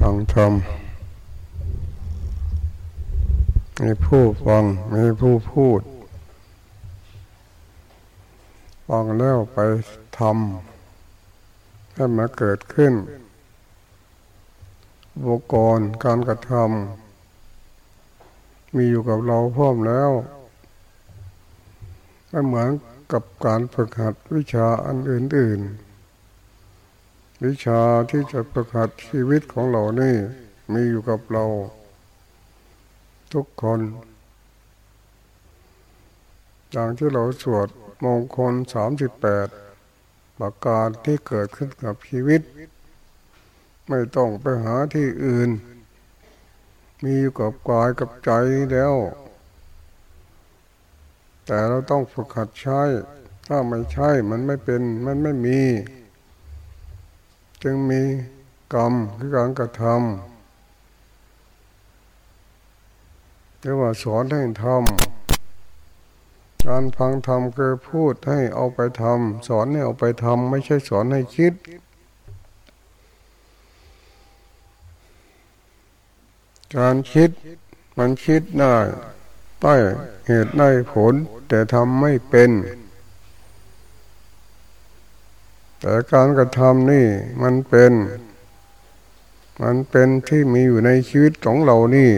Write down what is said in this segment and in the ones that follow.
ฟังธรรมมีผู้ฟังมีผู้พูด ฟังแล้วไปทำให้มาเกิดขึ้นบุกรการกระทำมีอยู่กับเราพร้อมแล้วไม่เหมือนกับการฝึกหัดวิชาอันอื่นๆ วิชาที่จะฝึกหัดชีวิตของเรานี่มีอยู่กับเรา ทุกคนอย่างที่เราสวดมงคลสามสิบแปดประการที่เกิดขึ้นกับชีวิต ไม่ต้องไปหาที่อื่น มีอยู่กับกายกับใจแล้ว แต่เราต้องฝึกหัดใช้ ถ้าไม่ใช่มันไม่เป็นมันไม่มี จึงมีกรรมคือการกระทำเรียกว่าสอนให้ทำการฟังธรรมคือพูดให้เอาไปทำสอนให้เอาไปทำไม่ใช่สอนให้คิด การคิดมันคิดได้ใต้เหตุได้ผล แต่ทำไม่เป็น แต่การกระทำนี่มันเป็น มันเป็นที่มีอยู่ในชีวิตของเรานี่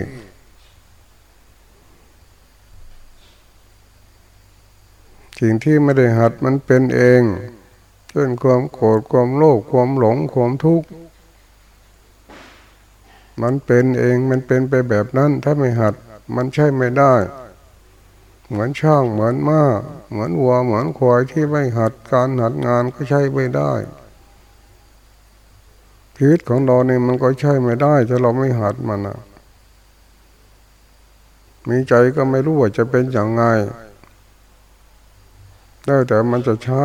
สิ่งที่ไม่ได้หัดมันเป็นเองเช่นความโกรธความโลภความหลงความทุกข์มันเป็นเองมันเป็นไปแบบนั้นถ้าไม่หัด มันใช่ไม่ได้ เหมือนช่างเหมือนม้าเหมือนวัวเหมือนควายที่ไม่หัดการหัดงานก็ใช้ไม่ได้ชีวิตของเราเนี่ยมันก็ใช่ไม่ได้ถ้าเราไม่หัดมันอะมีใจก็ไม่รู้ว่าจะเป็นอย่างไงแล้วแต่มันจะใช้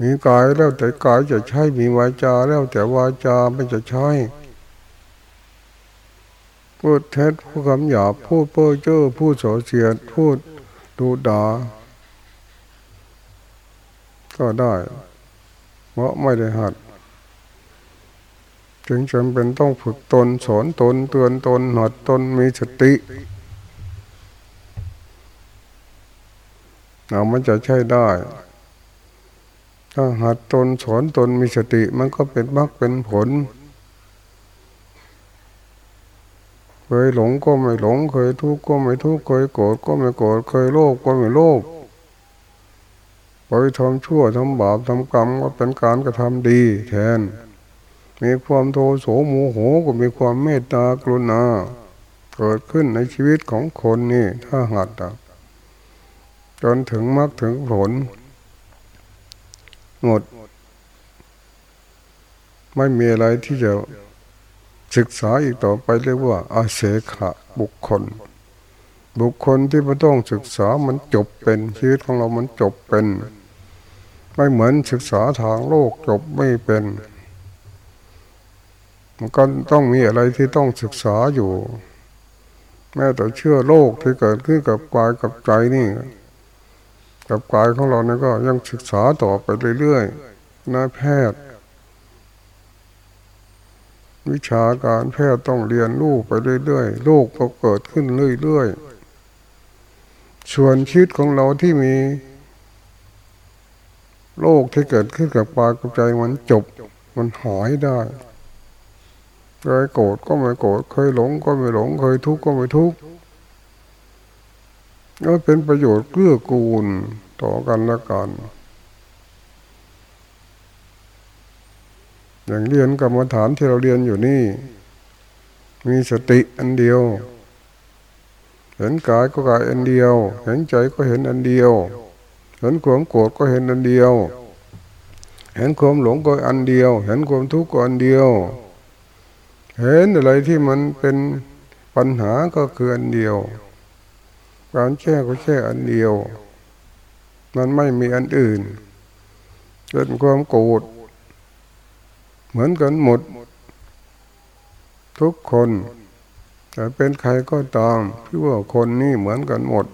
มีกายแล้วแต่กายจะใช้มีวาจาแล้วแต่วาจาไม่จะใช้ พูดเท็จพูดคำหยาบพูดเพ้อเจ้อพูดโสเสียดพูดดูด่าก็ได้ เพราะไม่ได้หัด จึงจำเป็นต้องฝึกตนสอนตนเตือนตนหัดตนมีสติเรามันจะใช่ได้ ถ้าหัดตนสอนตนมีสติ มันก็เป็นมรรคเป็นผล เคยหลงก็ไม่หลง เคยทุกข์ก็ไม่ทุกข์ เคยโกรธก็ไม่โกรธ เคยโลภก็ไม่โลภไปทำชั่วทำบาปทำกรรมก็เป็นการกระทำดีแทน มีความโทโสโมโหก็มีความเมตตากรุณา เกิดขึ้นในชีวิตของคนนี่ถ้าหัดจนถึงมรรคถึงผล หมด ไม่มีอะไรที่จะ ศึกษาอีกต่อไปเรียกว่าอาเสขะบุคคล บุคคลที่ไม่ต้องศึกษามันจบเป็นชีวิตของเรามันจบเป็น ไม่เหมือนศึกษาทางโลกจบไม่เป็นมันก็ต้องมีอะไรที่ต้องศึกษาอยู่ แม้แต่เชื่อโลกที่เกิดขึ้นกับกายกับใจนี่ กับกายของเราเนี่ยก็ยังศึกษาต่อไปเรื่อยๆนายแพทย์ วิชาการแพทย์ต้องเรียนรู้ไปเรื่อยๆโลกก็เกิดขึ้นเรื่อยๆส่วนชีวิตของเราที่มีโลกที่เกิดขึ้นกับปากกับใจมันจบ มันหายได้เคยโกรธก็ไม่โกรธเคยหลงก็ไม่หลง เคยทุกข์ก็ไม่ทุกข์ก็เป็นประโยชน์เกื้อกูลต่อกันและกัน อย่างเรียนกรรมฐานที่เราเรียนอยู่นี่ มีสติอันเดียว เห็นกายก็กายอันเดียว เห็นใจก็เห็นอันเดียว เห็นความโกรธก็เห็นอันเดียว เห็นความหลงก็อันเดียว เห็นความทุกข์ก็อันเดียว เห็นอะไรที่มันเป็นปัญหาก็คืออันเดียวการแก้ก็แค่อันเดียว มันไม่มีอันอื่น เกิดความโกรธ เหมือนกันหมด ทุกคนแต่เป็นใครก็ตามพี่ว่าคนนี่เหมือนกันหมด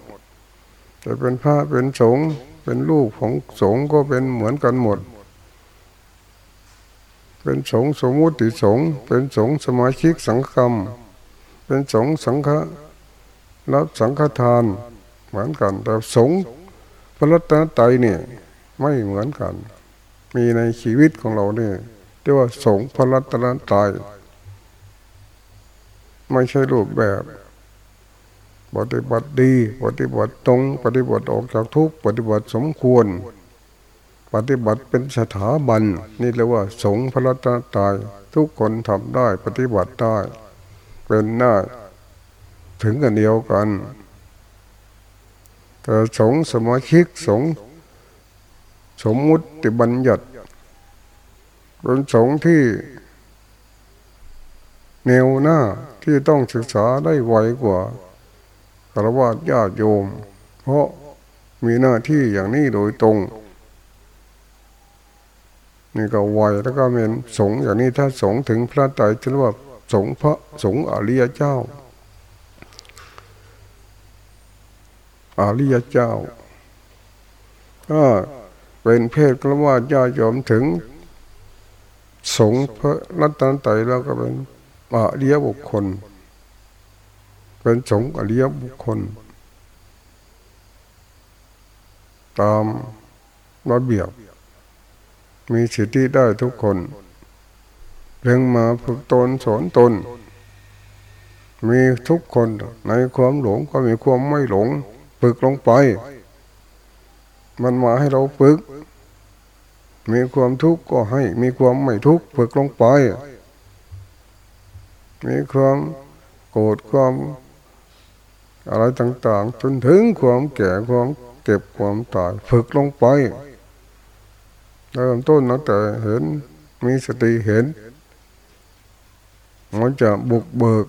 จะเป็นพระเป็นสงฆ์เป็นลูกของสงฆ์ก็เป็นเหมือนกันหมด เป็นสงฆ์สมุติสงฆ์เป็นสงฆ์สมาชิกสังคมเป็นสงฆ์สังฆะรับสังฆทานเหมือนกัน แต่สงฆ์พระรัตนตรัยเนี่ยไม่เหมือนกัน มีในชีวิตของเราเนี่ย เรียกว่าสงพระรัตนตรัยไม่ใช่รูปแบบปฏิบัติดี ปฏิบัติตรง ปฏิบัติออกจากทุกปฏิบัติสมควร ปฏิบัติเป็นสถาบัน นี่เรียกว่า สงพระรัตนตรัยทุกคนทำได้ ปฏิบัติได้ เป็นหน้า ถึงกันเดียวกัน แต่สงสมาชิกสงสมมุติบัญญัติ เป็นสงที่แนวหน้าที่ต้องศึกษาได้ไวกว่าคารวะญาติโยม เพราะมีหน้าที่อย่างนี้โดยตรง นี่ก็ไวแล้วก็เป็นสงอย่างนี้ถ้าสงถึงพระไตรจะเรียกว่าสงพระสงอริยเจ้าอริยเจ้า ก็เป็นเพศกระว่าญาโยมถึง สงพระรัตนไตรแล้วก็เป็นอริยบุคคล เป็นสงอริยบุคคล ตามระเบียบ มีสิทธิได้ทุกคนเพียงมาฝึกตนสอนตน มีทุกคนในความหลงก็มีความไม่หลง ฝึกลงไป มันมาให้เราฝึก มีความทุกข์ก็ให้ มีความไม่ทุกข์ฝึกลงไป มีความโกรธความอะไรต่างๆ จนถึงความแก่ความเก็บความตายฝึกลงไปเริ่มต้นตั้งแต่เห็นมีสติเห็น มันจะบุกเบิก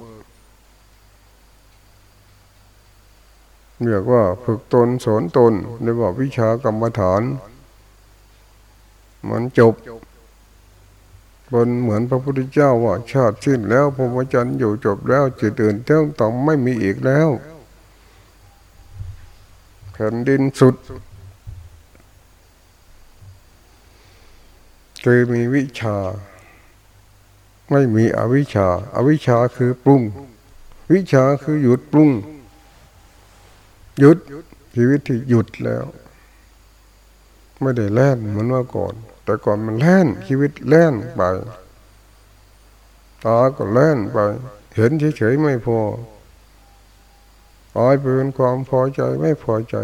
เรียกว่าฝึกตนสอนตนเรียกว่าวิชากรรมฐาน มันจบบนเหมือนพระพุทธเจ้าว่า ชาติสิ้นแล้วพรหมจรรย์อยู่จบแล้วจิตอื่นเท่าต้องไม่มีอีกแล้วแผ่นดินสุดคือมีวิชา ไม่มีอวิชาอาวิชาคือปรุง วิชาคือหยุดปรุง หยุดชีวิตที่หยุดแล้ว ไม่ได้แล่นเหมือนว่าก่อน แต่ก่อนมันแล่นชีวิตแล่นไปตาก็แล่นไป เห็นเฉยๆไม่พอตายเป็นความพอใจไม่พอใจ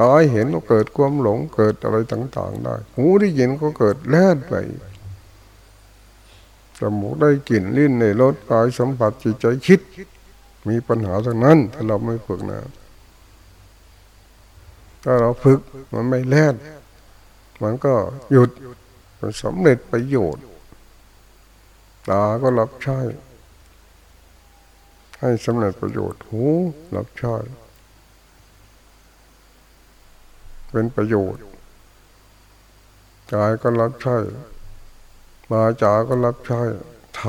ตายเห็นก็เกิดความหลงเกิดอะไรต่าง ๆ ได้ หูได้ยินก็เกิดแล่นไปจมูกได้กลิ่นลิ้นในรสกายสัมผัสจิตใจคิด มีปัญหาทั้งนั้น ถ้าเราไม่ฝึกนะ ถ้าเราฝึกมันไม่แล่น มันก็หยุดมันสำเร็จประโยชน์ตาก็รับใช้ ให้สำเร็จประโยชน์หูรับใช้เป็นประโยชน์กายก็รับใช้วาจาก็รับใช้ท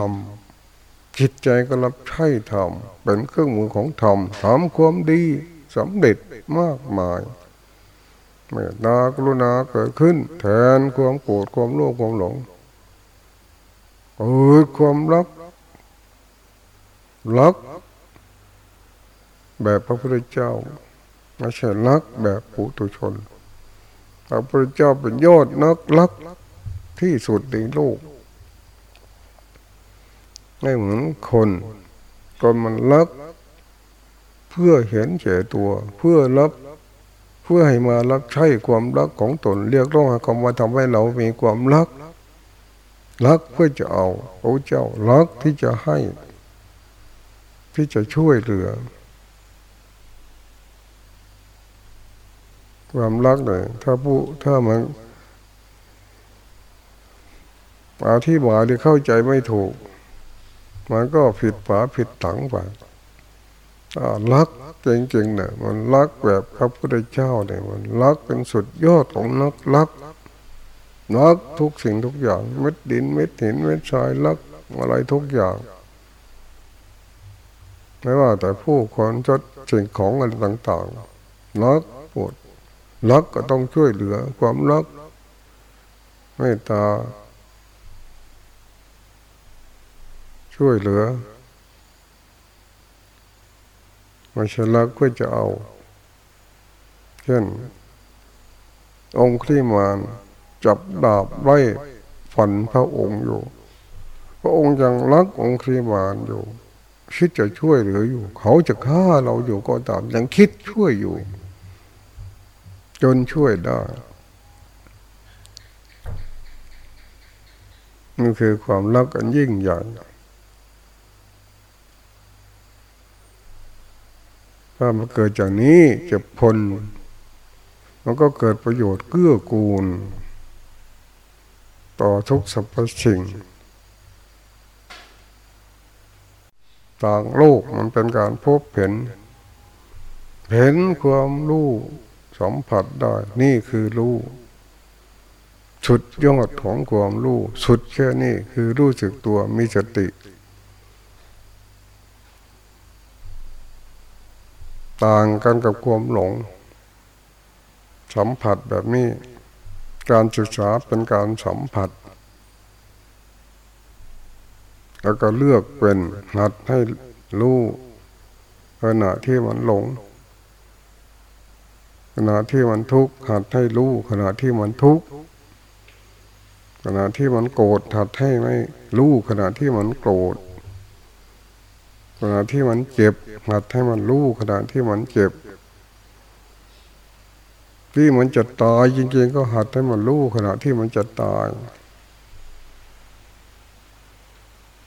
ำจิตใจก็รับใช้ทำเป็นเครื่องมือของธรรมทำความดีสำเร็จมากมาย เมตตากรุณาเกิดขึ้น แทนความโกรธความโลภความหลงเกิดความรักรัก แบบพระพุทธเจ้าไม่ใช่รักแบบปุถุชน พระพุทธเจ้าเป็นยอดนักรักที่สุดในโลกไม่เหมือนคนคนมันรัก เพื่อเห็นแก่ตัว เพื่อรับ พื่อให้มารักใช้ความรักของตนเรียกร้องคำว่าทำให้เรามีความรัก รักเพื่อจะเอาพระเจ้ารักที่จะให้ ที่จะช่วยเหลือ ความรักเลยถ้าผู้ถ้ามันอธิบายหรือเข้าใจไม่ถูก มันก็ผิดฝาผิดถังไป รักจริงๆเนี่ยมันรักแบบพระพุทธเจ้าเนี่ยมันรักเป็นสุดยอดของนักรักรักทุกสิ่งทุกอย่างเม็ดดินเม็ดหินเม็ดทรายรักอะไรทุกอย่าง ไม่ว่าแต่ผู้คนจดสิ่งของอะไรต่างๆรักปวดรักก็ต้องช่วยเหลือความรักเมตตาช่วยเหลือ ไม่ใช่รักเพื่อจะเอา เช่น องค์ที่มานจับดาบไว้ฝันพระองค์อยู่ พระองค์ยังรักองค์ที่มานอยู่ คิดจะช่วยเหลืออยู่ เขาจะฆ่าเราอยู่ก็ตามยังคิดช่วยอยู่ จนช่วยได้นี่คือความรักอันยิ่งใหญ่ ถ้ามันเกิดจากนี้จะพลมันก็เกิดประโยชน์เกื้อกูล ต่อทุกสรรพสิ่ง ต่างโลกมันเป็นการพบเห็น เห็นความรู้สัมผัสได้นี่คือรู้สุดยอดของความรู้สุดแค่นี้คือรู้สึกตัวมีสติ ต่างกันกับความหลง สัมผัสแบบนี้ การศึกษาเป็นการสัมผัส แล้วก็เลือกเป็นหัดให้รู้ขณะที่มันหลง ขณะที่มันทุกข์หัดให้รู้ขณะที่มันทุกข์ขณะที่มันโกรธหัดให้ไม่รู้ขณะที่มันโกรธ ขณะที่มันเจ็บหัดให้มันรู้ขณะที่มันเจ็บ ที่มันจะตายจริงๆ ก็หัดให้มันรู้ขณะที่มันจะตาย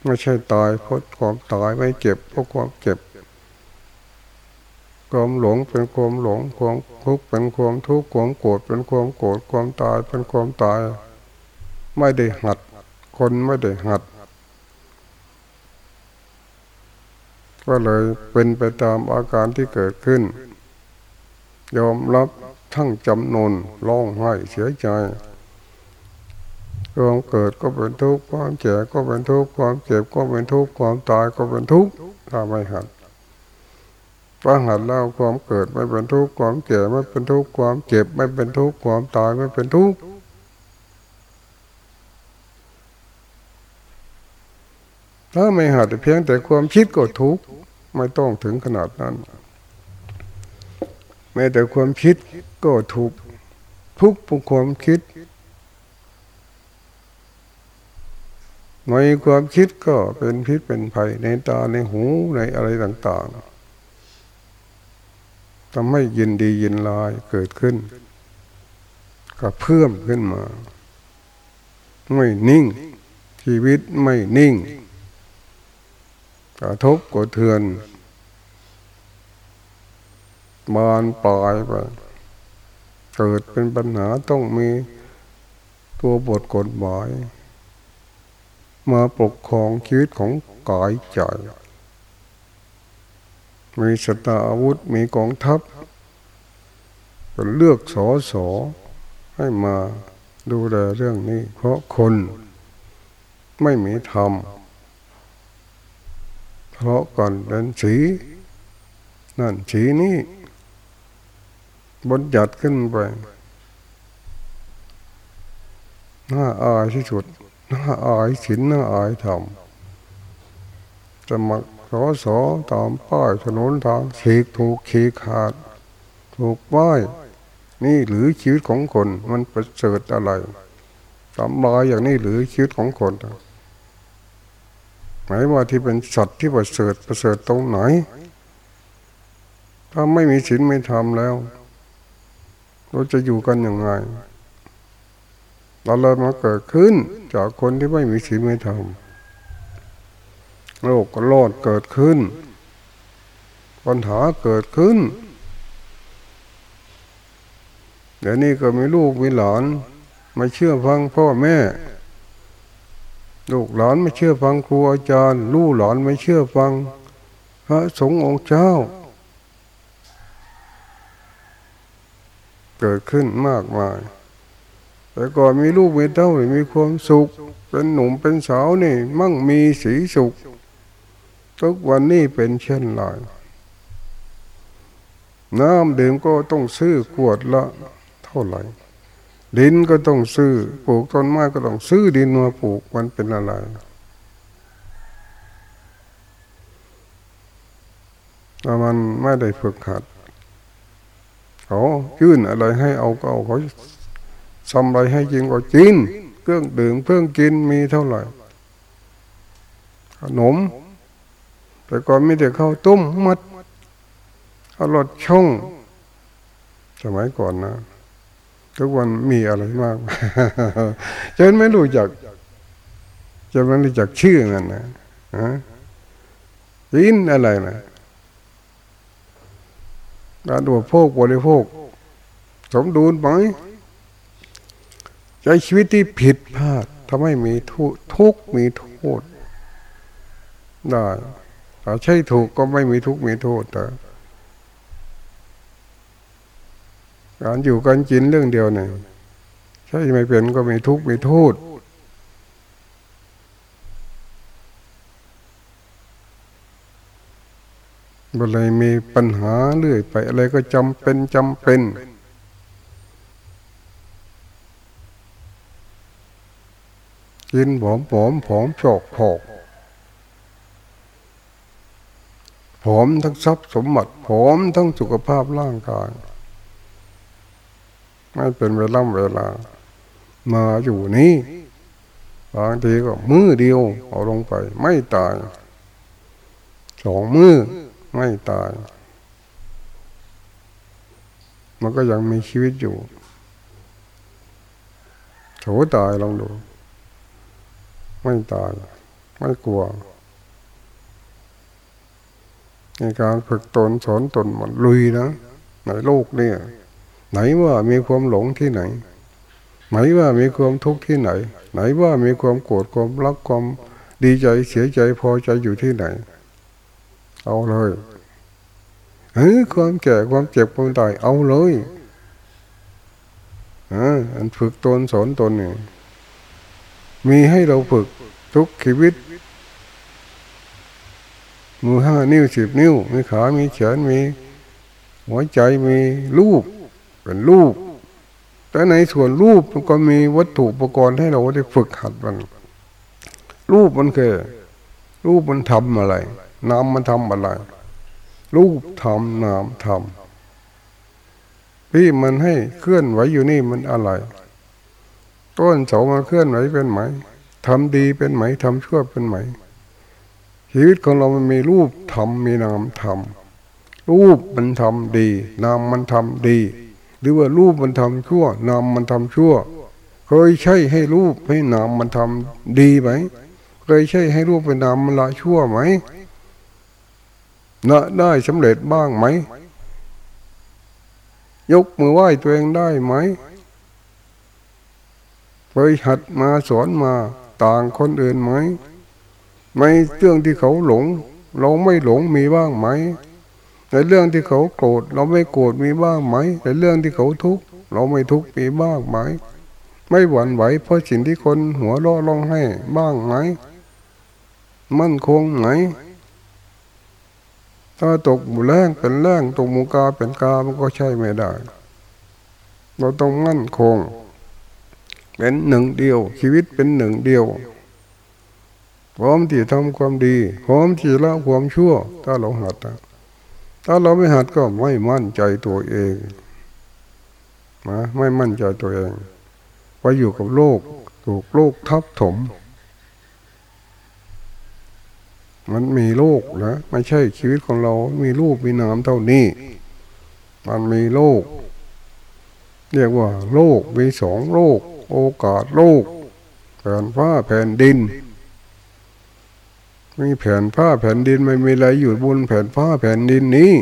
ไม่ใช่ตายเพราะความตายไม่เจ็บเพราะความเจ็บความหลงเป็นความหลงความทุกข์เป็นความทุกข์ความโกรธเป็นความโกรธความตายเป็นความตาย ไม่ได้หัด คนไม่ได้หัด ก็เลยเป็นไปตามอาการที่เกิดขึ้น ยอมรับทั้งจำนนร้องไห้เสียใจความเกิดก็เป็นทุกข์ความเจ็บก็เป็นทุกข์ความเจ็บก็เป็นทุกข์ความตายก็เป็นทุกข์ถ้าไม่หัดถ้าหัดแล้วความเกิดไม่เป็นทุกข์ความเจ็บไม่เป็นทุกข์ความเจ็บไม่เป็นทุกข์ความตายไม่เป็นทุกข์ ถ้าไม่หัดเพียงแต่ความคิดก็ทุกข์ไม่ต้องถึงขนาดนั้นแม้แต่ความคิดก็ทุกข์ทุกข์เพราะความคิดในความคิดก็เป็นพิษเป็นภัยในตาในหูในอะไรต่างๆทำให้ยินดียินลายเกิดขึ้น ก็เพิ่มขึ้นมา ไม่นิ่ง ชีวิตไม่นิ่ง กระทบกระเทือนบานปลายไปเกิดเป็นปัญหาต้องมีตัวบทกฎหมาย มาปกครองชีวิตของกายใจ มีสตาอาวุธมีกองทัพเป็นเลือกสอสอให้มาดูแลเรื่องนี้ เพราะคนไม่มีธรรม เพราะก่อนเป็นสีนั่นสีนี้บนจัดขึ้นไปน่าอายที่สุดน่าอายศีลน่าอายธรรมจะมาสอสอตามป้ายถนนทางฉีกถูกขีขาด ถูกป้าย นี่หรือชีวิตของคนมันประเสริฐอะไรสำลายอย่างนี้หรือชีวิตของคน หมายว่าที่เป็นสัตว์ที่ประเสริฐประเสริฐตรงไหน ถ้าไม่มีศีลไม่ทำแล้ว เราจะอยู่กันยังไงเราเลยมาเกิดขึ้นจากคนที่ไม่มีศีลไม่ทำโลกก็รอดเกิดขึ้น ปัญหาเกิดขึ้น เดี๋ยวนี้ก็มีลูกมีหลาน ไม่เชื่อฟังพ่อแม่ ลูกหลานไม่เชื่อฟังครูอาจารย์ ลูกหลานไม่เชื่อฟัง พระสงฆ์องค์เจ้า เกิดขึ้นมากมาย แต่ก่อนมีลูกมีเต้ามีความสุข เป็นหนุ่มเป็นสาวนี่ มั่งมีสีสุข ทุกวันนี้เป็นเช่นไรน้ำดื่มก็ต้องซื้อขวดละ เท่าไหร่ ดินก็ต้องซื้อ ปลูกต้นไม้ก็ต้องซื้อดินมาปลูกมันเป็นอะไร แต่มันไม่ได้ฝึกหัด เขายื่นอะไรให้เอาก็เอาเขาทำอะไรให้จริงก็จรินเครื่องดื่มเครื่องกินมีเท่าไหร่ ขนม แต่ก่อนไม่ได้เข้าวต้มมัดอรรถช่องสมัยก่อนนะ ทุกวันมีอะไรมากจนไม่รู้จัก จะไม่รู้จักชื่อมันนะฮะยินอะไรนะการดูโภคบริโภค สมดุลไหมใช้ชีวิตที่ผิดพลาดทำให้มีทุทุกมีโทษได้ถ้าใช่ถูกก็ไม่มีทุกมีโทษแต่ การอยู่กันกินเรื่องเดียวเนี่ยใช่ไม่เป็นก็มีทุกข์มีโทษบเลยมีปัญหาเรื่อยไป อะไรก็จำเป็นจำเป็น กินผอมผอมผอมโฉกผอกผอมทั้งทรัพย์สมบัติผอมทั้งสุขภาพร่างกาย ไม่เป็นเวลาเวลา มาอยู่นี้บางทีก็มือเดียว เอาลงไป ไม่ตายสองมือไม่ตาย มันก็ยังมีชีวิตอยู่โถตายลองดู ไม่ตาย ไม่กลัวในการฝึกตนสอนตนมันลุยนะในโลกเนี่ย ไหนว่ามีความหลงที่ไหน ไหนว่ามีความทุกข์ที่ไหน ไหนว่ามีความโกรธความรักความดีใจเสียใจพอใจอยู่ที่ไหน เอาเลยเฮ้ยความแก่ความเจ็บความตายเอาเลยอันฝึกตนสอนตนนี่มีให้เราฝึกทุกชีวิต มือห้านิ้วสิบนิ้ว มีขา มีแขนมี หัวใจมีรูป เป็นรูป แต่ในส่วนรูปมันก็มีวัตถุอุปกรณ์ให้เราได้ฝึกหัดมัน รูปมันคือ รูปมันทำอะไร นามมันทำอะไร รูปทำนามทำพี่มันให้เคลื่อนไหวอยู่นี่มันอะไรต้นเสามันเคลื่อนไหวเป็นไหมทำดีเป็นไหมทำชั่วเป็นไหมชีวิตของเรามันมีรูปทำมีนามทำรูปมันทำดี นามมันทำดี หรือว่ารูปมันทำชั่วนามมันทำชั่ว เคยใช่ให้รูปให้นามมันทำดีไหมเคยใช่ให้รูปเป็นนามมันละชั่วไหมนะได้สำเร็จบ้างไหม ยกมือไหว้ตัวเองได้ไหมไปหัดมาสอนมาต่างคนอื่นไหมไม่เรื่องที่เขาหลง เราไม่หลงมีบ้างไหม ในเรื่องที่เขาโกรธเราไม่โกรธมีบ้างไหมในเรื่องที่เขาทุกข์เราไม่ทุกข์มีบ้างไหม ไม่หวั่นไหวเพราะสิ่งที่คนหัวเราะร้องให้บ้างไหม มั่นคงไหมถ้าตกหมูแรงเป็นแรงตกหมูกาเป็นกามันก็ใช่ไม่ได้ เราต้องมั่นคง เป็นหนึ่งเดียว ชีวิตเป็นหนึ่งเดียวพร้อมที่ทำความดีพร้อมที่ละความชั่ว ถ้าเราหัด ถ้าเราไม่หัดก็ไม่มั่นใจตัวเองนะไม่มั่นใจตัวเองไปอยู่กับโลก ถูกโลกทับถม มันมีโลกนะไม่ใช่ชีวิตของเรา มีรูปมีนามเท่านี้ มันมีโลก เรียกว่า โลกมีสองโลก โอกาสโลกแผ่นฟ้าแผ่นดิน มีแผ่นผ้าแผ่นดินไม่มีอะไรอยู่บนแผ่นฟ้าแผ่นดินนี้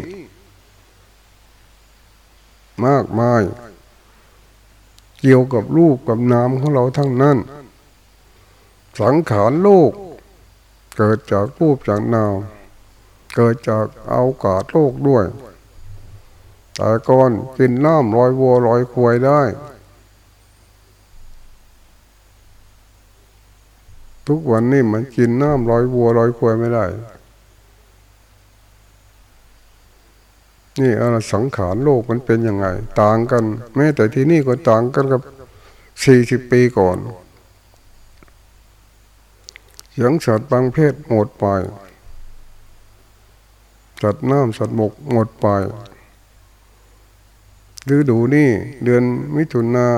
มากมาย เกี่ยวกับรูปกับนามของเราทั้งนั้น สังขารโลก เกิดจากรูปจากนามเกิดจากเอากาศโลกด้วย แต่ก่อนกินน้ำลอยวัวลอยควายได้ ทุกวันนี้มันกินน้ำลอยวัวลอยควายไม่ได้ นี่อะไรสังขารโลกมันเป็นยังไง ต่างกัน แม้แต่ที่นี่ก็ต่างกันกับสี่สิบปีก่อนเสียงสัตว์บางเพศหมดไปสัตว์น้ำสัตว์บกหมดไปฤดูนี่เดือนมิถุนา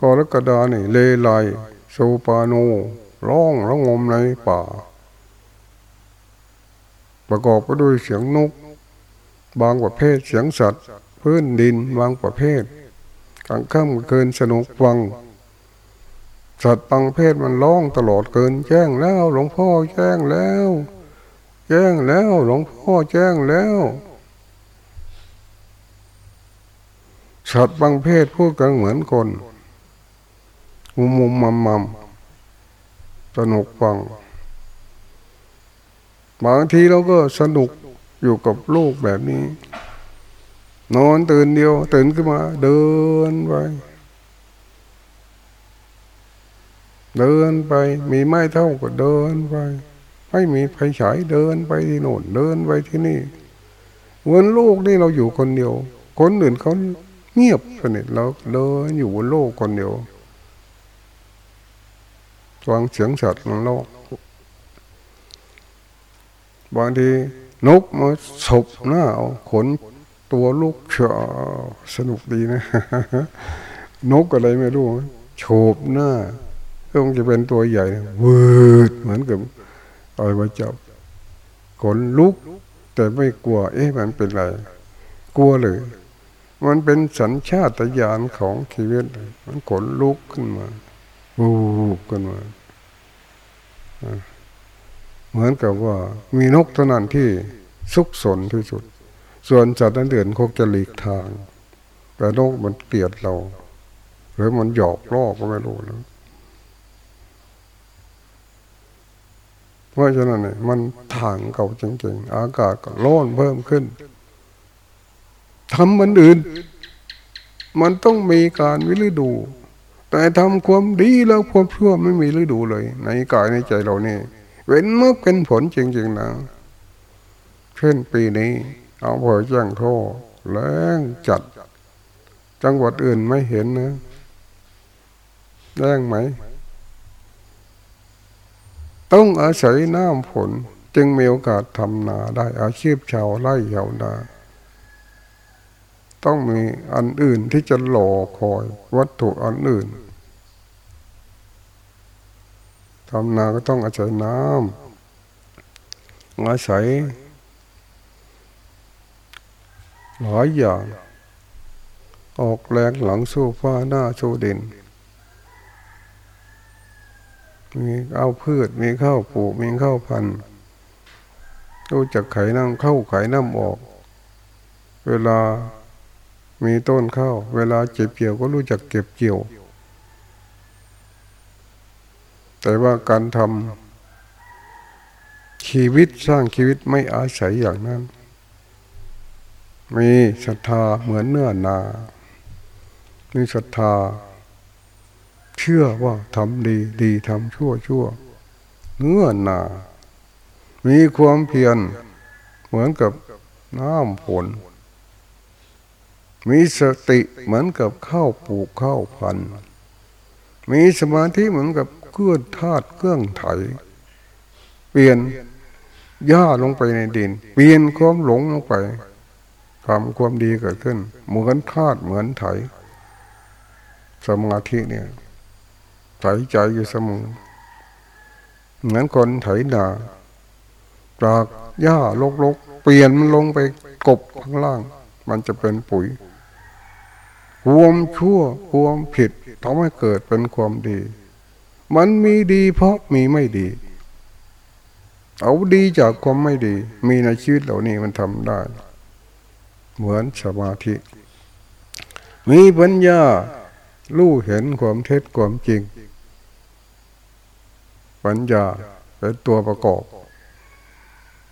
กรกฎาเนี่เลไลโซปาโน ร้องร้องงมในป่า ประกอบไปด้วยเสียงนก บางประเภทเสียงสัตว์ พื้นดินบางประเภทกลางค่ำเกินสนุกฟัง สัตว์บางเพศมันร้องตลอดเกิน แจ้งแล้วหลวงพ่อแจ้งแล้ว แจ้งแล้วหลวงพ่อแจ้งแล้วสัตว์บางเพศพูดกันเหมือนคนมุมมุมมัมมัม สนุกฟัง บางทีเราก็สนุกอยู่กับโลกแบบนี้ นอนตื่นเดียว ตื่นขึ้นมา เดินไป เดินไป มีไม้เท่าก็เดินไป ไม่มีไฟฉายเดินไปที่โน่นเดินไปที่นี่เหมือนลูกนี่เราอยู่คนเดียว คนอื่นเขาเงียบสนิทเราเดินอยู่บนโลกคนเดียว ฟังเสียงสัตว์มันโลกบางทีนกมาฉบหน้าเอาขนตัวลูกเฉาสนุกดีนะ นกอะไรไม่รู้โฉบหน้าคงจะเป็นตัวใหญ่วืดเหมือนกับอะไรมาจับขนลุก แต่ไม่กลัว เอ๊ะมันเป็นอะไร กลัวเลย มันเป็นสัญชาตญาณของชีวิตมันขนลุกขึ้นมาวูบขึ้นมา เหมือนกับว่ามีนกเท่านั้นที่สุกสนที่สุด ส่วนจัดนั้นเดือนคงจะหลีกทาง แต่นกมันเกลียดเรา หรือมันหยอกล่อก็ไม่รู้นะเพราะฉะนั้นเนี่ยมันทางเก่าจริงๆ อากาศก็ร้อนเพิ่มขึ้นทำมันอื่น มันต้องมีการวิฤดู แต่ทำความดีแล้วความชั่วไม่มีฤดูเลย ในกายในใจเรานี่ เว้นเมื่อเป็นผลจริงๆนะ เช่นปีนี้ เอาเผยแจ้งโทษแรงจัด จังหวัดอื่นไม่เห็นนะแรงไหม ต้องอาศัยน้ำฝนจึงมีโอกาสทำนาได้อาชีพชาวไร่ชาวนา ต้องมีอันอื่นที่จะหล่อคอย วัตถุอันอื่นทำนาก็ต้องอาศัยน้ำอาศัยหลายอย่าง ออกแรงหลังสู้ฟ้าหน้าสู้ดิน มีเอาพืชมีข้าวปลูกมีข้าวพันธุ์รู้จักไขน้ำเข้าไขน้ำออก เวลา มีต้นข้าวเวลาเก็บเกี่ยวก็รู้จักเก็บเกี่ยว แต่ว่าการทำชีวิตสร้างชีวิตไม่อาศัยอย่างนั้น มีศรัทธาเหมือนเนื้อนา มีศรัทธา เชื่อว่าทำดีดีทำชั่วชั่ว เนื้อนา มีความเพียรเหมือนกับน้ำฝน มีสติเหมือนกับข้าวปลูกข้าวพันมีสมาธิเหมือนกับเครื่องธาตุเครื่องไถ เปลี่ยนหญ้าลงไปในดิน เปลี่ยนความหลงลงไปทำความดีเกิดขึ้น เหมือนธาตุเหมือนไถ สมาธิเนี่ยไถใจอยู่เสมอเหมือนคนไถนาจากหญ้าลกๆ เปลี่ยนมันลงไปกบข้างล่าง มันจะเป็นปุ๋ยความชั่วความผิดทำให้เกิดเป็นความดี มันมีดีเพราะมีไม่ดี เอาดีจากความไม่ดี มีในชีวิตเหล่านี้มันทำได้ เหมือนสมาธิ มีปัญญาลู่เห็นความเท็จความจริง ปัญญาเป็นตัวประกอบ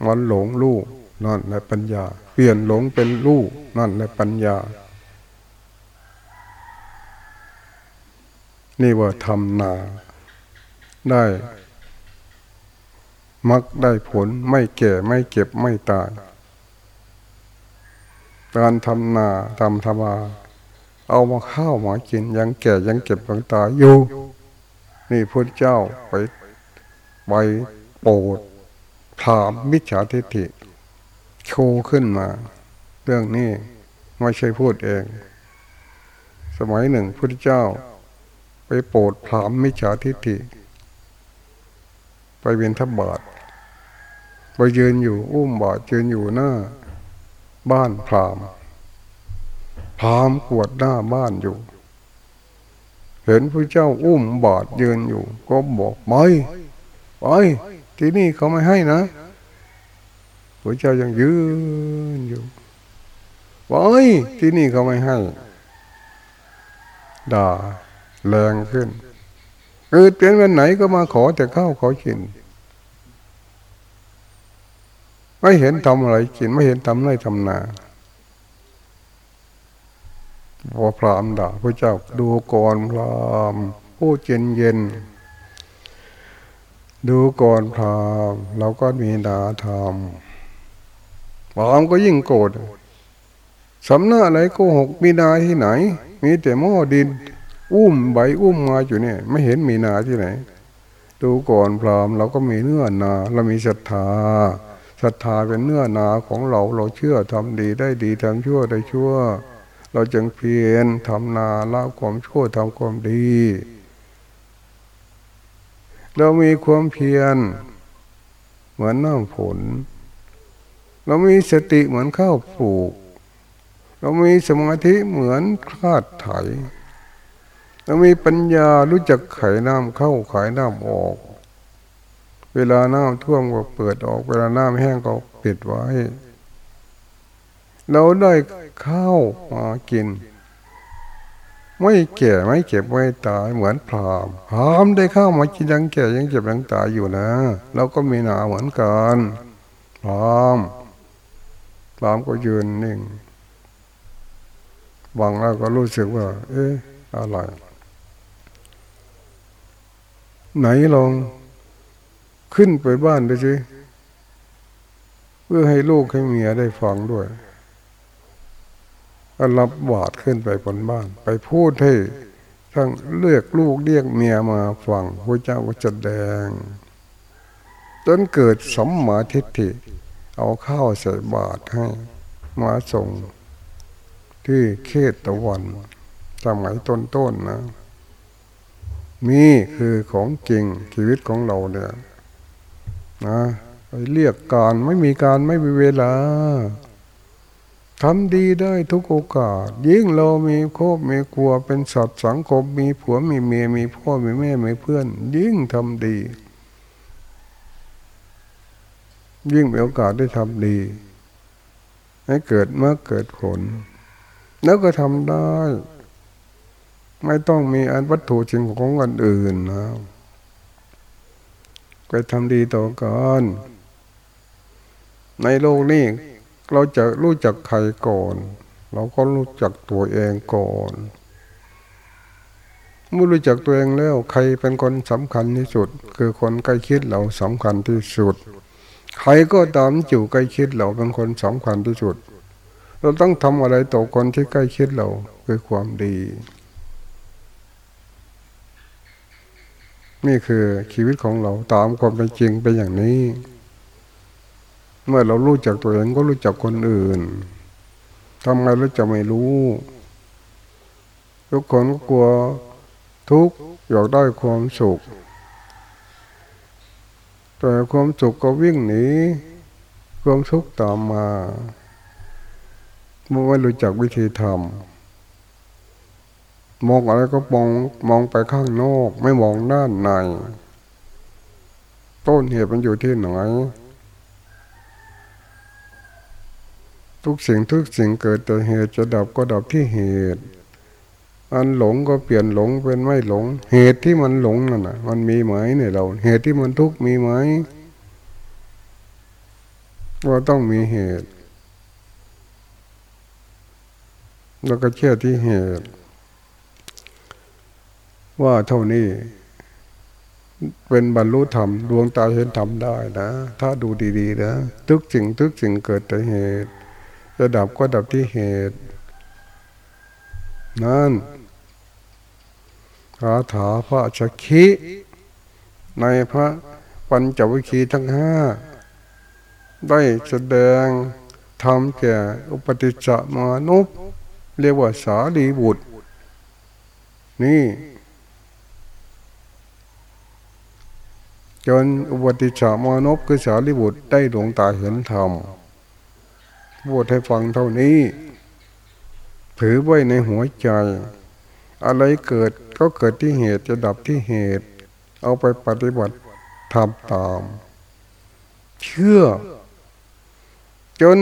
มันหลงลู่นั่นแหละปัญญา เปลี่ยนหลงเป็นลู่นั่นแหละปัญญา นี่ว่าทำนา ได้มักได้ผลไม่แก่ไม่เก็บไม่ตายการทำนาทำธรรมาเอามาข้าวมากินยังแก่ยังเก็บยังตายอยู่ นี่พระเจ้าไปไปโปรดถามมิจฉาทิฏฐิ โชว์ขึ้นมา เรื่องนี้ไม่ใช่พูดเอง สมัยหนึ่งพระเจ้า ไปโปรดพรามมิจฉาทิฏฐิ ไปเวียนทบาทไปยืนอยู่อุ้มบาทยืนอยู่หน้า บ้านพรามพรามกวดหน้าบ้านอยู่ เห็นพระเจ้าอุ้มบาทยืนอยู่ ก็บอกไม่ไปที่นี่เขาไม่ให้นะ พระเจ้ายังยืนอยู่ไปที่นี่เขาไม่ให้ ด่าแรงขึ้นเกิดเป็นวันไหนก็มาขอแต่ข้าวขอกิน ไม่เห็นทำอะไรกิน ไม่เห็นทำไรทำนาพอพรามด่าพระเจ้าดูก่อนพรามผู้เย็นเย็น ดูก่อนพรามเราก็มีดาธรรม พรามก็ยิ่งโกรธสำนักอะไรโกหกมีนาที่ไหน มีแต่หม้อดิน อุ้มใบอุ้มมาอยู่เนี่ย ไม่เห็นมีนาที่ไหน ดูก่อนพรามเราก็มีเนื้อนาเรามีศรัทธาศรัทธาเป็นเนื้อนาของเราเราเชื่อทำดีได้ดีทำชั่วได้ชั่ว เราจึงเพียรทำนาละความชั่วทำความดี เรามีความเพียรเหมือนน้ำฝน เรามีสติเหมือนข้าวปลูก เรามีสมาธิเหมือนคลาดไถ เรามีปัญญารู้จักไขน้ำเข้าไขน้ำออก เวลาน้ำท่วมก็เปิดออก เวลาน้ำแห้งก็ปิดไว้ เราได้ข้าวมากิน ไม่แก่ไม่เก็บไว้ตายเหมือนพรามพรามได้ข้าวมากินยังแก่ยังเจ็บยังตายอยู่นะ เราก็มีหนาเหมือนกันพราม พรามก็ยืนนิ่งบางแล้วก็รู้สึกว่า เอ๊ะอะไรไหนลองขึ้นไปบ้านไปสิเพื่อให้ลูกให้เมียได้ฟังด้วยก็รับบาดขึ้นไปบนบ้าน ไปพูดให้ทั้งเลือกลูกเรียกเมียมาฟังพระเจ้าก็จะแดง จนเกิดสมมาทิฏฐิ เอาข้าวใส่บาตรให้มาส่งที่เขตตะวันสมัยต้นๆนนะมีคือของจริงชีวิตของเราเนี่ยนะไปเรียกการไม่มีการไม่มีเวลาทำดีได้ทุกโอกาส ยิ่งเรามีครอบมีครัวเป็นสัตว์สังคมมีผัวมีเมียมีพ่อมีแม่มีเพื่อน ยิ่งทำดี ยิ่งมีโอกาสได้ทำดี ให้เกิดเมื่อเกิดผล แล้วก็ทำได้ ไม่ต้องมีอันวัตถุจริงของอันอื่นนะไปทำดีต่อกันในโลกนี้เราจะรู้จักใครก่อน เราก็รู้จักตัวเองก่อนเมื่อรู้จักตัวเองแล้ว ใครเป็นคนสำคัญที่สุด คือคนใกล้คิดเราสำคัญที่สุด ใครก็ตามอยู่ใกล้คิดเราเป็นคนสำคัญที่สุด เราต้องทำอะไรต่อคนที่ใกล้คิดเราคือความดี นี่คือชีวิตของเราตามความเป็นจริงเป็นอย่างนี้ เมื่อเรารู้จักตัวเองก็รู้จักคนอื่นทำไงแล้วจะไม่รู้ ทุกคนก็กลัวทุกข์อยากได้ความสุข แต่ความสุขก็วิ่งหนีความทุกข์ตามมาเมื่อไม่รู้จักวิธีทำมองอะไรก็มองมองไปข้างนอก ไม่มองด้านใน ต้นเหตุมันอยู่ที่ไหนทุกสิ่งทุกสิ่งเกิดแต่เหตุจะดับก็ดับที่เหตุ อันหลงก็เปลี่ยนหลงเป็นไม่หลง เหตุที่มันหลงนั่นน่ะมันมีไหมเนี่ยเรา เหตุที่มันทุกข์มีไหมว่าต้องมีเหตุ แล้วก็เชื่อที่เหตุ ว่าเท่านี้ เป็นบรรลุธรรมดวงตาเห็นธรรมได้นะ ถ้าดูดีๆนะทุกสิ่งทุกสิ่งเกิดแต่เหตุจะดับก็ดับที่เหตุ นั่น คาถาพระชคิในพระปัญจวิคีทั้งห้าได้แสดงทำแก่อุปติจมานุปเรียกว่าสาลีบุตร นี่ จนอุปติจามานพคือสารีบุตรได้ดวงตาเห็นธรรมพูดให้ฟังเท่านี้ ถือไว้ในหัวใจ อะไรเกิด ก็เกิดที่เหตุจะดับที่เหตุ เอาไปปฏิบัติทำตาม เชื่อ จน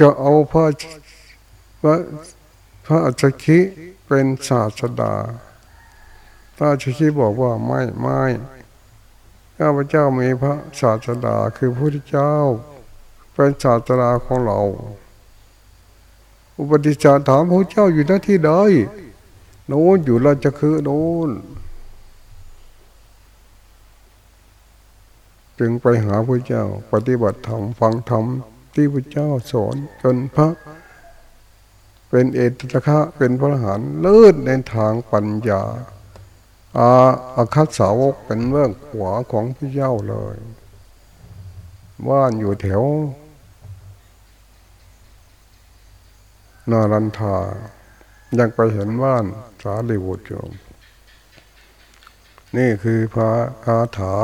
จะเอาพระพระพระอัจฉริเป็นศาสดาพระอัจฉริบอกว่าไม่ไม่ข้าพเจ้ามีพระศาสดาคือพระพุทธเจ้า เป็นศาสดาของเรา อุปติจารถามพระเจ้าอยู่หน้าที่ใดโน้นอยู่ราชคือโน้นจึงไปหาพระเจ้า ปฏิบัติธรรมฟังธรรมที่พระเจ้าสอนจนพระเป็นเอตตะคะเป็นพระอรหันต์เลิศในทางปัญญา อาอาคัตสาวกเป็นเบื้องขวาของพระเจ้าเลยว่านอยู่แถว นารันทา ยังไปเห็นว่านสาลีบุตรโยมนี่คือพระคาถา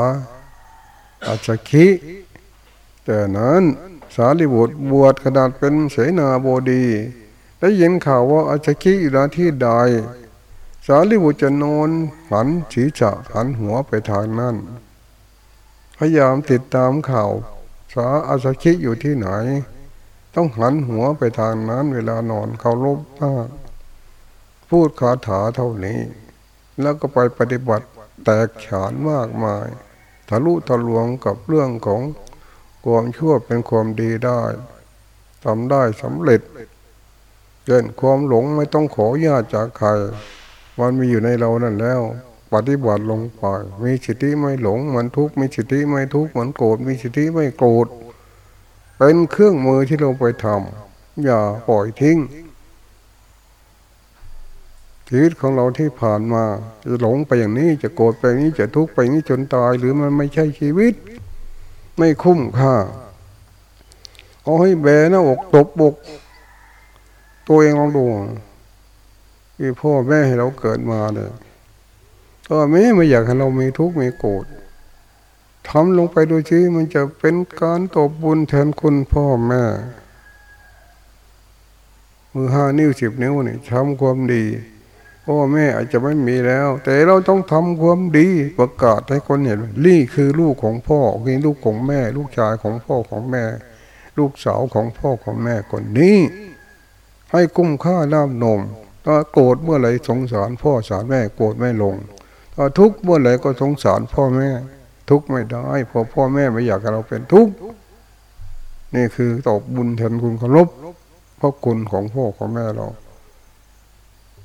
อาชคิ แต่นั้นสารีบุตรบวชขนาดเป็นเสนาบดี ได้ยินข่าวว่าอาชคิอยู่ที่ใด สารีบุตรจะนอนหันศีรษะหันหัวไปทางนั้น พยายามติดตามข่าว สาอาชคิอยู่ที่ไหน ต้องหันหัวไปทางนั้น เวลานอนเขาลบมากพูดคาถาเท่านี้ แล้วก็ไปปฏิบัติแตกฉานมากมายทะลุทะลวงกับเรื่องของความชั่วเป็นความดีได้ทำได้สำเร็จเกินความหลงไม่ต้องขอญาตจากใคร มันมีอยู่ในเรานั่นแล้ว ปฏิบัติลงไป มีสิทธิไม่หลง มันทุกข์มีสิทธิไม่ทุกข์มันโกรธมีสิทธิไม่โกรธ เป็นเครื่องมือที่เราไปทำอย่าปล่อยทิ้งชีวิตของเราที่ผ่านมาจะหลงไปอย่างนี้จะโกรธไปนี้จะทุกข์ไปนี้จนตายหรือมันไม่ใช่ชีวิต ไม่คุ้มค่าเอาให้แบหน้าอกตบบก ตัวเองลองดูที่พ่อแม่ให้เราเกิดมาเนี่ยก็แม่ไม่อยากให้เรามีทุกข์มีโกรธ ทำลงไปดูชีมันจะเป็นการตบบุญแทนคุณพ่อแม่ มือห้านิ้วสิบนิ้วนี่ทำความดีพ่อแม่อาจจะไม่มีแล้ว แต่เราต้องทำความดีประกาศให้คนเห็นนี่คือลูกของพ่อคือลูกของแม่ ลูกชายของพ่อของแม่ ลูกสาวของพ่อของแม่คนนี้ ให้คุ้มค่าน้ำนมถ้าโกรธเมื่อไหร่สงสารพ่อสารแม่โกรธไม่ลงถ้าทุกข์เมื่อไหร่ก็สงสารพ่อแม่ ทุกข์ไม่ได้เพราะพ่อแม่ไม่อยากให้เราเป็นทุกข์นี่คือตอบบุญแทนคุณเคารพเพราะคุณของพ่อของแม่เรา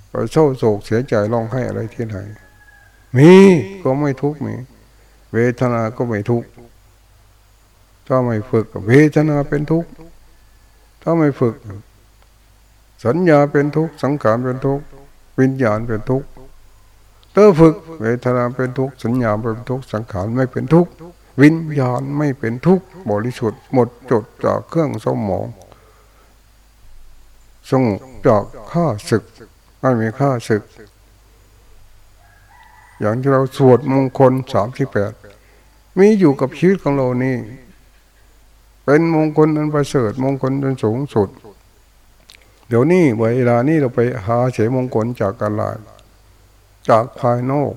ไปเศร้าโศกเสียใจร้องไห้อะไรที่ไหนมีก็ไม่ทุกข์มี เวทนาก็ไม่ทุกข์ถ้าไม่ฝึกเวทนาเป็นทุกข์ถ้าไม่ฝึก สัญญาเป็นทุกข์สังขารเป็นทุกข์วิญญาณเป็นทุกข์ ถ้าฝึกเวทนาเป็นทุกข์สัญญาเป็นทุกข์สังขารไม่เป็นทุกข์วิญญาณไม่เป็นทุกข์บริสุทธิ์หมดจดจากเครื่องสมองสงบจากข้าศึกไม่มีค่าศึก อย่างที่เราสวดมงคลสามที่แปดมีอยู่กับชีวิตของเรานี่ เป็นมงคลอันประเสริฐมงคลอันสูงสุด เดี๋ยวนี้เวลานี้เราไปหาเฉมงคลจากกันลาย จากภายนอก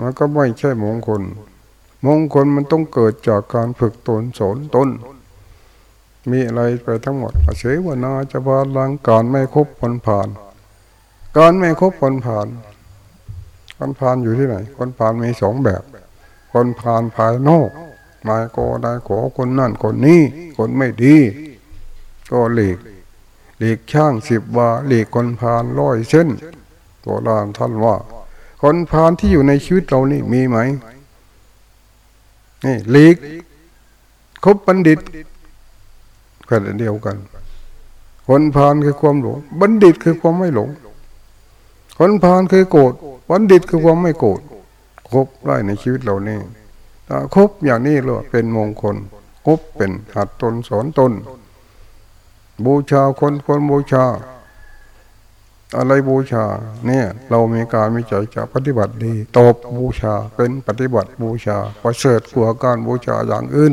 มันก็ไม่ใช่มงคล มงคลมันต้องเกิดจากการฝึกตนสนตนมีอะไรไปทั้งหมดเสวนาจะพาลังการไม่ครบผลผ่าน การไม่ครบผลผ่านคนผ่านอยู่ที่ไหน คนผ่านมีสองแบบ คนผ่านภายนอกนายโกนายขอคนนั่นคนนี้ คนไม่ดี ก็หลีก หลีกช่างสิบวาหลีกคนผ่านร้อยเส้นโบราณท่านว่า คนผ่านที่อยู่ในชีวิตเรานี่มีไหมนี่หลีกคบบัณฑิตกันเดียวกัน คนพานคือความหลง บัณฑิตคือความไม่หลง คนพานคือโกรธบัณฑิตคือความไม่โกรธครบได้ในชีวิตเรานี่ครบอย่างนี้เลยเป็นมงคลครบเป็นหัดตนสอนตน บูชาคนคนบูชา อะไรบูชา เนี่ย เรามีการมีใจจะปฏิบัติดีตบบูชาเป็นปฏิบัติบูชาประเสริฐกว่าการบูชาอย่างอื่น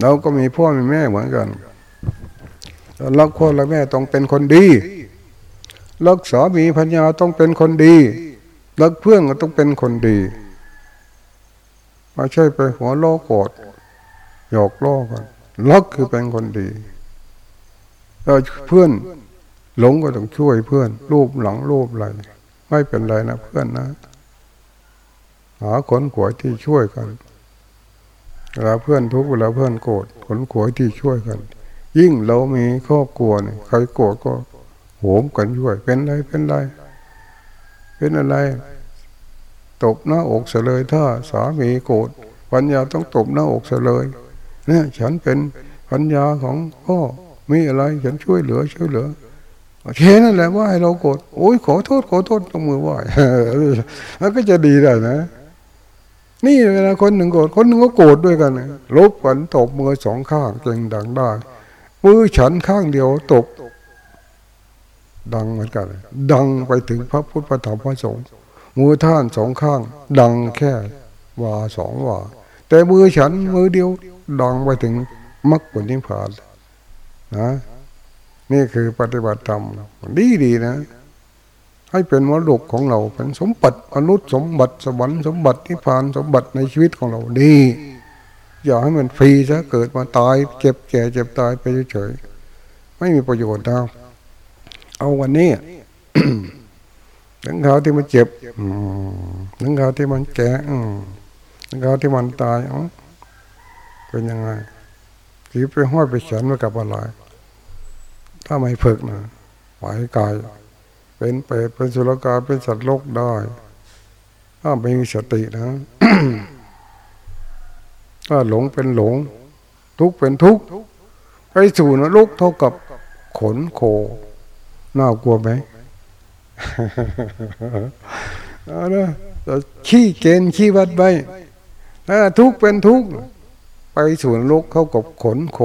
เราก็มีพ่อมีแม่เหมือนกันรักพ่อและแม่ต้องเป็นคนดีรักสามีพัญญาต้องเป็นคนดีรักเพื่อนก็ต้องเป็นคนดีไม่ใช่ไปหัวโลกโกรธหยอกล้อกันรักคือเป็นคนดี เราเพื่อนหลงก็ต้องช่วยเพื่อน รูปหลังรูปอะไรไม่เป็นไรนะเพื่อนนะหาคนขวยที่ช่วยกันเวลาเพื่อนทุกเวลาเพื่อนโกรธคนขวยที่ช่วยกัน ยิ่งเรามีครอบครัวเนี่ยใครโกรธก็โหมกันช่วย เป็นไรเป็นไร เป็นอะไร ตบหน้าอกเสลยถ้าสามีโกรธปัญญาต้องตบหน้าอกเสลยเนี่ยฉันเป็นปัญญาของพ่อ มีอะไรฉันช่วยเหลือ ช่วยเหลือเช่นั่นแหละว่าให้เราโกรธโอ้ยขอโทษขอโทษต้องมือไหวแล้วก็จะดีได้นะ นี่เวลาคนหนึ่งโกรธคนหนึ่งก็โกรธด้วยกันลบกันตบมือสองข้างเก่งดังได้มือฉันข้างเดียวตกดังเหมือนกัน ดังไปถึงพระพุทธพระธรรมพระสงฆ์มือท่านสองข้าง ดังแค่ว่าสองว่า แต่มือฉันมือเดียว ดังไปถึงมรรคผลนิพพาน นะนี่คือปฏิบัติธรรมดีดีนะ ให้เป็นมรดกของเราเป็นสมบัติอนุสมบัติสวรรค์สมบัตินิพพานสมบัติในชีวิตของเราดี อย่าให้มันฟรีซะเกิดมาตายเจ็บแก่เจ็บตายไปเฉยๆไม่มีประโยชน์นะเอาวันนี้ถึงเขาที่มันเจ็บถึงเขาที่มันแก่ถึงเขาที่มันตายเป็นยังไง ทีไปห้อยไปเขียนไว้กับอะไร ถ้าไม่ฝึกนะไหวกาย เป็นเปรตเป็นสุรกาเป็นสัตว์โลกได้ ถ้าไม่มีสตินะ ถ้าหลงเป็นหลง ทุกเป็นทุกไปสู่นรกเท่ากับขนโค น่ากลัวไหมนะขี้เกณฑ์ขี้วัดไปทุกเป็นทุก ไปสู่นรกเข้ากับขนโค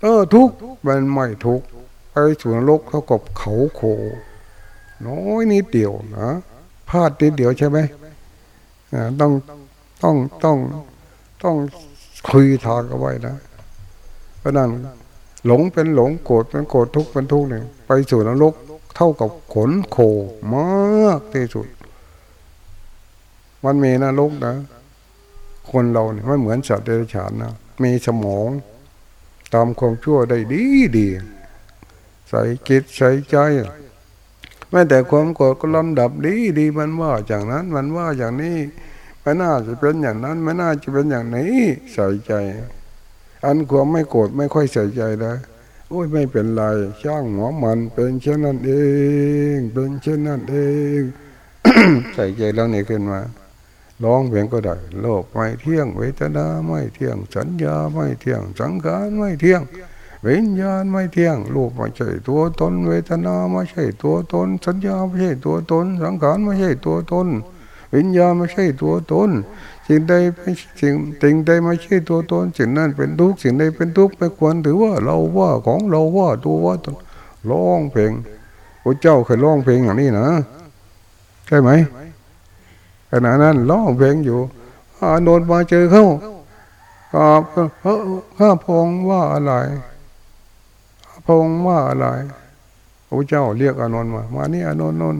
เออทุกมันไม่ทุกไปสู่นรกเข้ากับเขาโค น้อยนิดเดียวนะพลาดนิดเดียวใช่ไหมต้องต้องต้องต้องคุยทางเอาไว้นะเพราะนั้นหลงเป็นหลงโกรธเป็นโกรธทุกข์เป็นทุกข์เนี่ยไปสู่นรกเท่ากับขนโคมากที่สุด มันมีนรกนะ คนเราเนี่ยไม่เหมือนสัตว์เดรัจฉานนะมีสมองตามความชั่วได้ดีดีใส่จิตใส่ใจแม้แต่ความโกรธก็ลำดับดีดีมันว่าอย่างนั้นมันว่าอย่างนี้ไม่น่าจะเป็นอย่างนั้นไม่น่าจะเป็นอย่างนี้ใส่ใจ อันความไม่โกรธไม่ค่อยใส่ใจนะโอ้ยไม่เป็นไรช่างหัวมันเป็นเช่นนั้นเอง เป็นเช่นนั้นเอง ใส่ใจแล้วนี่ขึ้นมา ร้องเพลงก็ได้ โลกไม่เที่ยง เวทนาไม่เที่ยง สัญญาไม่เที่ยง สังขารไม่เที่ยง วิญญาณไม่เที่ยงรูปไม่ใช่ตัวตน เวทนาไม่ใช่ตัวตน สัญญาไม่ใช่ตัวตน สังขารไม่ใช่ตัวตน วิญญาณไม่ใช่ตัวตนสิ่งใดเป็นสิ่งสิ่งใดไม่ใช่ตัวตนสิ่งนั้นเป็นทุกสิ่งใดเป็นทุกไม่ควรถือว่าเราว่าของเราว่าตัวว่าตนร้องเพลงพระเจ้าเคยร้องเพลงอย่างนี้นะใช่ไหม ณะนั้นร้องเพลงอยู่อานนท์มาเจอเขาครับข้าพงว่าอะไรพงว่าอะไรพระเจ้าเรียกอานนท์มา มานี่อานนท์นน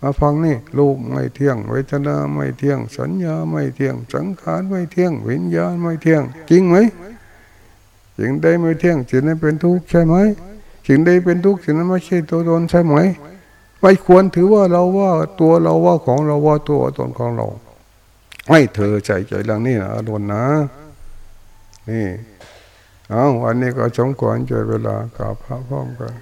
มาฟังนี่รูปไม่เที่ยง เวทนาไม่เที่ยง สัญญาไม่เที่ยง สังขารไม่เที่ยง วิญญาณไม่เที่ยง จริงไหมสิ่งใดไม่เที่ยงสิ่งนั้นเป็นทุกข์ใช่ไหมสิ่งใดเป็นทุกข์สิ่งนั้นไม่ใช่ตัวตนใช่ไหม ไม่ควรถือว่าเราว่าตัวเราว่าของเราว่าตัวตนของเรา ไม่เธอใจใจเรื่องนี้นะดนนะ นี่ เอาวันนี้ก็สมควรใจเวลากับพระพร้อมกัน